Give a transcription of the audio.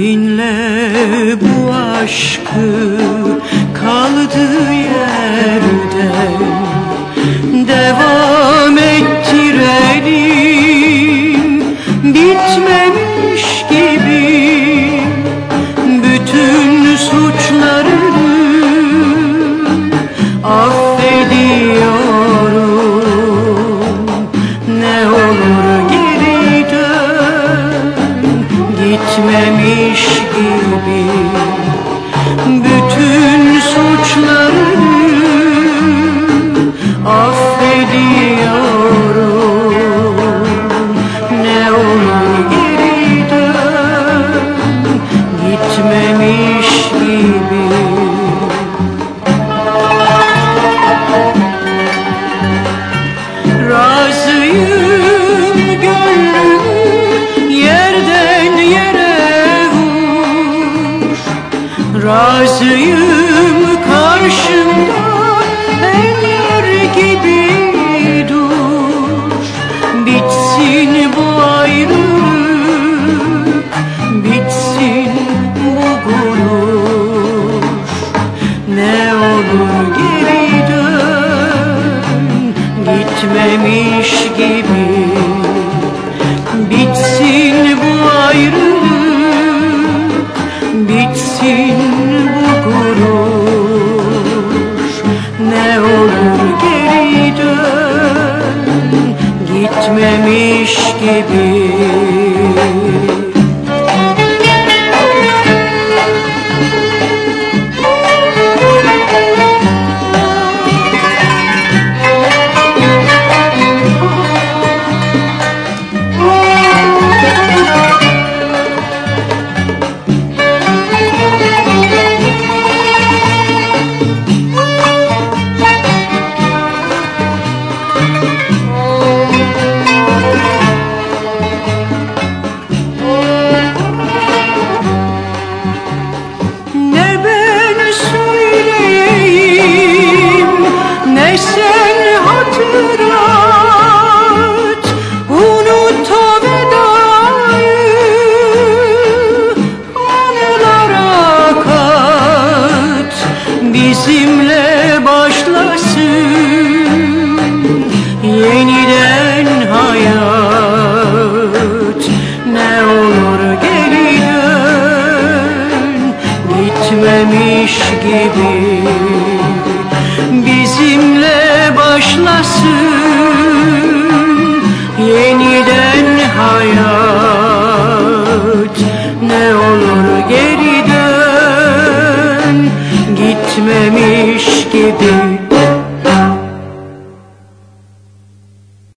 Dinle bu aşkı kaldığı yerde. Devam ettirelim bitmemiş gibi Bütün suçlarını affediyor. Gitmemiş gibi. Bütün gitmemiş gibi. Bitsin bu ayrılık, bitsin bu gurur Ne olur geri dön, gitmemiş gibi Bizimle başlasın? Yeniden hayat Ne olur geri dön gitmemiş gibi Bizimle başlasın görmemiş gibi.